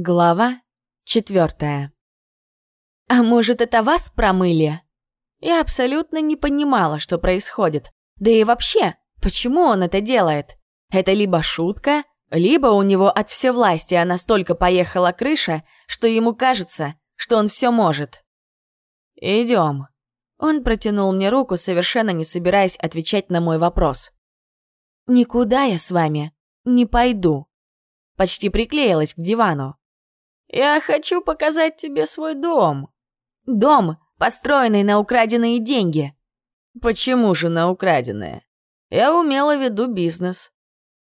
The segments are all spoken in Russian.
Глава четвертая. «А может, это вас промыли?» Я абсолютно не понимала, что происходит. Да и вообще, почему он это делает? Это либо шутка, либо у него от всевластия настолько поехала крыша, что ему кажется, что он все может. «Идем». Он протянул мне руку, совершенно не собираясь отвечать на мой вопрос. «Никуда я с вами не пойду». Почти приклеилась к дивану. «Я хочу показать тебе свой дом». «Дом, построенный на украденные деньги». «Почему же на украденные? Я умело веду бизнес».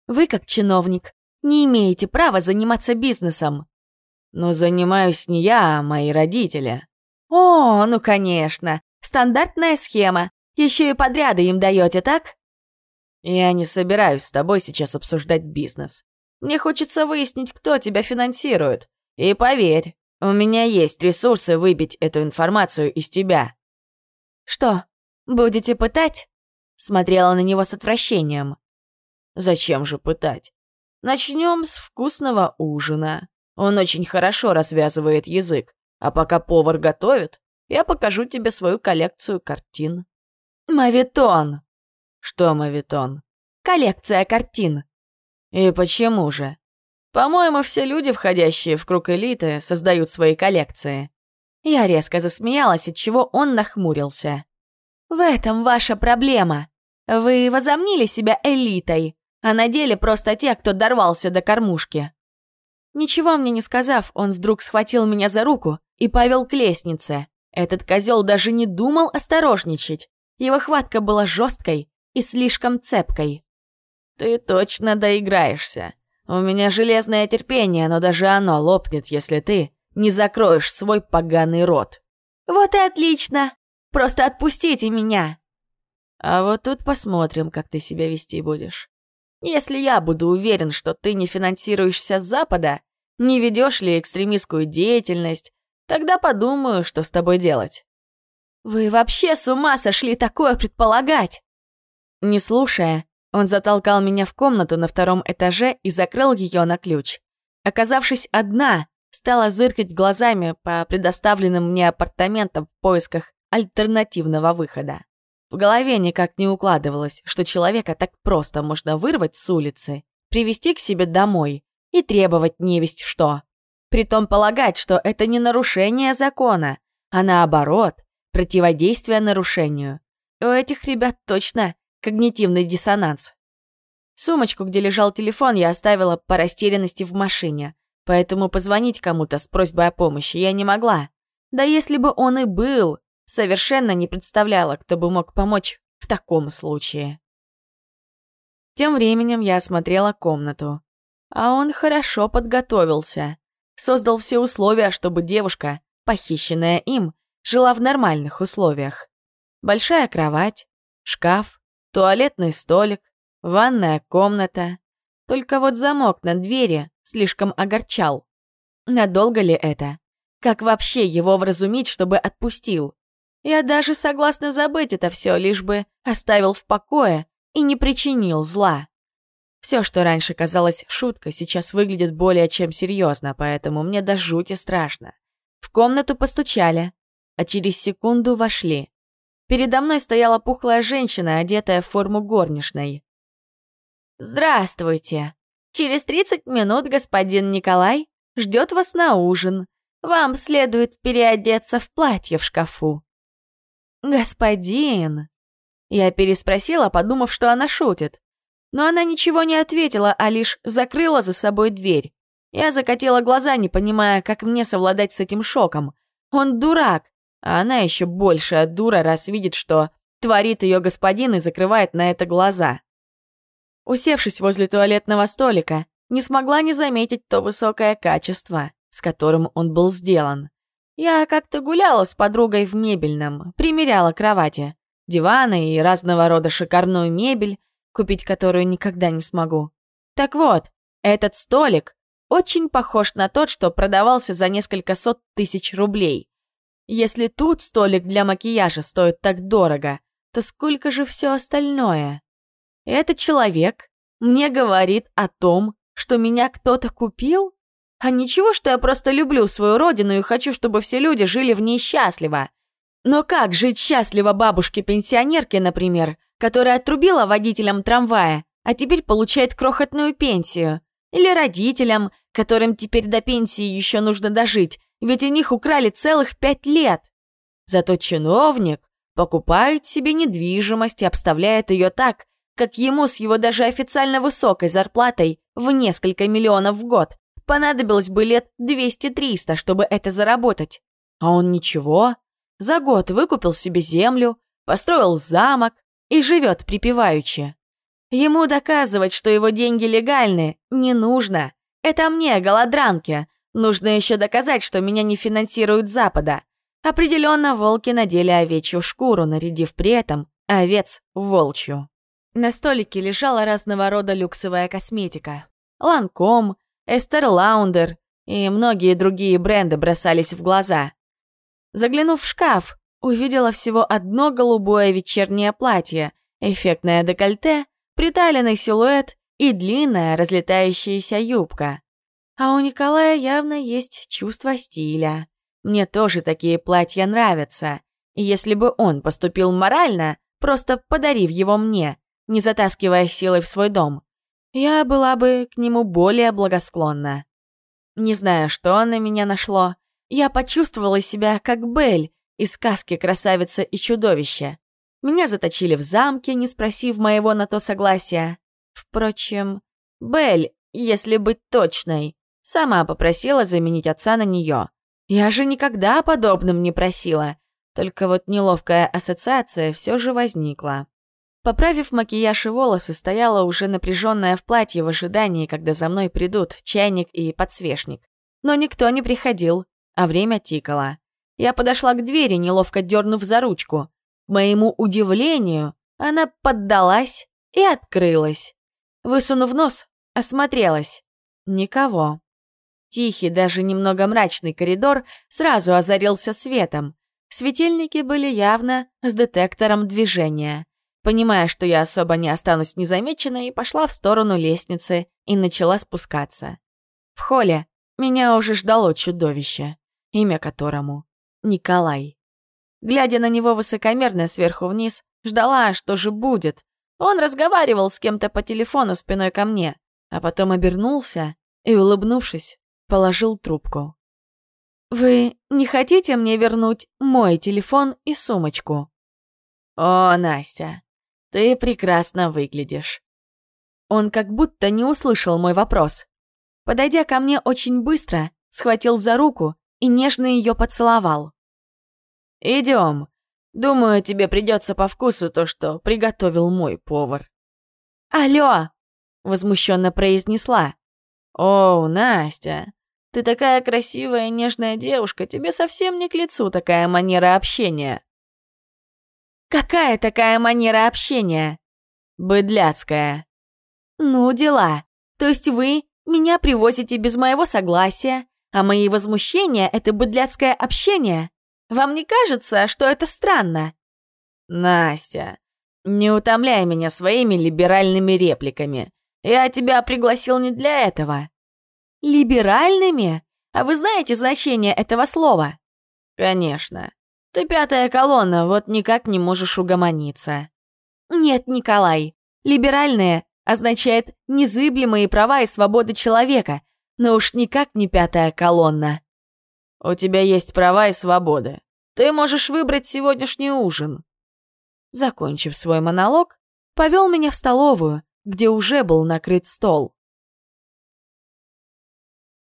«Вы, как чиновник, не имеете права заниматься бизнесом». «Но занимаюсь не я, а мои родители». «О, ну конечно, стандартная схема. Еще и подряды им даете, так?» «Я не собираюсь с тобой сейчас обсуждать бизнес. Мне хочется выяснить, кто тебя финансирует. И поверь, у меня есть ресурсы выбить эту информацию из тебя». «Что, будете пытать?» Смотрела на него с отвращением. «Зачем же пытать? Начнем с вкусного ужина. Он очень хорошо развязывает язык. А пока повар готовит, я покажу тебе свою коллекцию картин». «Мавитон!» «Что мавитон?» «Коллекция картин». «И почему же?» По-моему, все люди, входящие в круг элиты, создают свои коллекции. Я резко засмеялась, от чего он нахмурился. В этом ваша проблема. Вы возомнили себя элитой, а на деле просто те, кто дорвался до кормушки. Ничего мне не сказав, он вдруг схватил меня за руку и повел к лестнице. Этот козел даже не думал осторожничать. Его хватка была жесткой и слишком цепкой. «Ты точно доиграешься», у меня железное терпение, но даже оно лопнет, если ты не закроешь свой поганый рот. Вот и отлично. Просто отпустите меня. А вот тут посмотрим, как ты себя вести будешь. Если я буду уверен, что ты не финансируешься с Запада, не ведешь ли экстремистскую деятельность, тогда подумаю, что с тобой делать. Вы вообще с ума сошли такое предполагать? Не слушая, он затолкал меня в комнату на втором этаже и закрыл ее на ключ. Оказавшись одна, стала зыркать глазами по предоставленным мне апартаментам в поисках альтернативного выхода. В голове никак не укладывалось, что человека так просто можно вырвать с улицы, привести к себе домой и требовать невесть что. Притом полагать, что это не нарушение закона, а наоборот, противодействие нарушению. У этих ребят точно когнитивный диссонанс. Сумочку, где лежал телефон, я оставила по растерянности в машине, поэтому позвонить кому-то с просьбой о помощи я не могла. Да если бы он и был, совершенно не представляла, кто бы мог помочь в таком случае. Тем временем я осмотрела комнату. А он хорошо подготовился. Создал все условия, чтобы девушка, похищенная им, жила в нормальных условиях. Большая кровать, шкаф, туалетный столик, ванная комната. Только вот замок на двери слишком огорчал. Надолго ли это? Как вообще его вразумить, чтобы отпустил? Я даже согласна забыть это все, лишь бы оставил в покое и не причинил зла. Все, что раньше казалось шуткой, сейчас выглядит более чем серьезно, поэтому мне до жути страшно. В комнату постучали, а через секунду вошли. Передо мной стояла пухлая женщина, одетая в форму горничной. «Здравствуйте. Через 30 минут господин Николай ждет вас на ужин. Вам следует переодеться в платье в шкафу». «Господин...» Я переспросила, подумав, что она шутит. Но она ничего не ответила, а лишь закрыла за собой дверь. Я закатила глаза, не понимая, как мне совладать с этим шоком. Он дурак, а она еще большая дура, раз видит, что творит ее господин и закрывает на это глаза. Усевшись возле туалетного столика, не смогла не заметить то высокое качество, с которым он был сделан. Я как-то гуляла с подругой в мебельном, примеряла кровати, диваны и разного рода шикарную мебель, купить которую никогда не смогу. Так вот, этот столик очень похож на тот, что продавался за несколько сот тысяч рублей. Если тут столик для макияжа стоит так дорого, то сколько же все остальное? Этот человек мне говорит о том, что меня кто-то купил? А ничего, что я просто люблю свою родину и хочу, чтобы все люди жили в ней счастливо. Но как жить счастливо бабушке-пенсионерке, например, которая отрубила водителям трамвая, а теперь получает крохотную пенсию? Или родителям, которым теперь до пенсии еще нужно дожить, ведь у них украли целых пять лет? Зато чиновник покупает себе недвижимость и обставляет ее так, как ему с его даже официально высокой зарплатой в несколько миллионов в год понадобилось бы лет 200-300, чтобы это заработать. А он ничего. За год выкупил себе землю, построил замок и живет припеваючи. Ему доказывать, что его деньги легальны, не нужно. Это мне, голодранке. Нужно еще доказать, что меня не финансируют Запада. Определенно, волки надели овечью шкуру, нарядив при этом овец волчью. На столике лежала разного рода люксовая косметика. Ланком, Эстер Лаундер и многие другие бренды бросались в глаза. Заглянув в шкаф, увидела всего одно голубое вечернее платье, эффектное декольте, приталенный силуэт и длинная разлетающаяся юбка. А у Николая явно есть чувство стиля. Мне тоже такие платья нравятся. И если бы он поступил морально, просто подарив его мне, не затаскивая силой в свой дом, я была бы к нему более благосклонна. Не знаю, что на меня нашло, я почувствовала себя как Бель из сказки «Красавица и чудовище». Меня заточили в замке, не спросив моего на то согласия. Впрочем, Бель, если быть точной, сама попросила заменить отца на нее. Я же никогда подобным не просила, только вот неловкая ассоциация все же возникла. Поправив макияж и волосы, стояла уже напряженная в платье в ожидании, когда за мной придут чайник и подсвечник. Но никто не приходил, а время тикало. Я подошла к двери, неловко дернув за ручку. К моему удивлению, она поддалась и открылась. Высунув нос, осмотрелась. Никого. Тихий, даже немного мрачный коридор сразу озарился светом. Светильники были явно с детектором движения. Понимая, что я особо не останусь незамеченной, пошла в сторону лестницы и начала спускаться. В холле меня уже ждало чудовище, имя которому — Николай. Глядя на него высокомерно сверху вниз, ждала, что же будет. Он разговаривал с кем-то по телефону спиной ко мне, а потом обернулся и, улыбнувшись, положил трубку. «Вы не хотите мне вернуть мой телефон и сумочку?» «О, Настя, ты прекрасно выглядишь». Он как будто не услышал мой вопрос. Подойдя ко мне очень быстро, схватил за руку и нежно ее поцеловал. «Идем. Думаю, тебе придется по вкусу то, что приготовил мой повар». «Алло!» — возмущенно произнесла. «О, Настя, ты такая красивая и нежная девушка, тебе совсем не к лицу такая манера общения». Какая такая манера общения? Быдляцкая. Ну, дела. То есть вы меня привозите без моего согласия, а мои возмущения — это быдляцкое общение? Вам не кажется, что это странно? Настя, не утомляй меня своими либеральными репликами. Я тебя пригласил не для этого. Либеральными? А вы знаете значение этого слова? Конечно. Ты пятая колонна, вот никак не можешь угомониться. Нет, Николай, либеральные означает незыблемые права и свободы человека, но уж никак не пятая колонна. У тебя есть права и свободы. Ты можешь выбрать сегодняшний ужин. Закончив свой монолог, повел меня в столовую, где уже был накрыт стол.